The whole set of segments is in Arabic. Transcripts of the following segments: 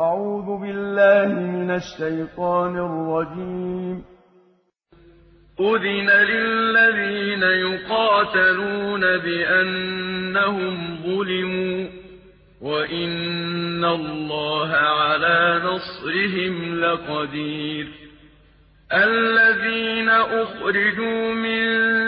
أعوذ بالله من الشيطان الرجيم. أذن للذين يقاتلون بأنهم ظلموا وإن الله على نصرهم لقدير. الذين أخرجوا من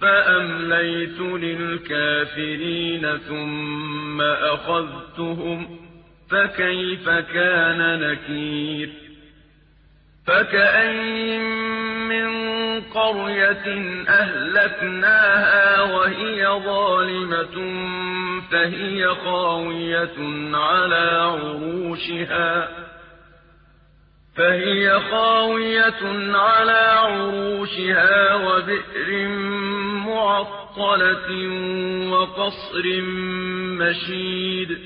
فَأَمْلَيْتُ لِلْكَافِرِينَ ثُمَّ أَخَذْتُهُمْ فَكَيْفَ كَانَ نَكِيرِ؟ فَكَأَيِّن مِّن قَرْيَةٍ أَهْلَكْنَاهَا وَهِيَ ظَالِمَةٌ فَهِيَ خَاوِيَةٌ عَلَىٰ عُرُوشِهَا فهي خاوية على عروشها وبئر معطلة وقصر مشيد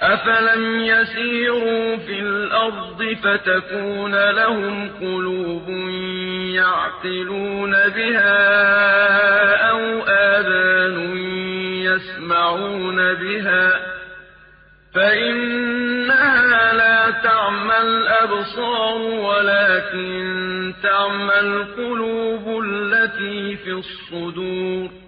أَفَلَمْ يَسِيرُوا فِي الْأَرْضِ فَتَكُونَ لَهُمْ قُلُوبٌ يَعْقِلُونَ بِهَا أَوْ آذَانٌ يَسْمَعُونَ بِهَا ۖ فَإِنَّهَا لَا تَعْمَى الْأَبْصَارُ وَلَٰكِن تَعْمَى الْقُلُوبُ الَّتِي فِي الصُّدُورِ.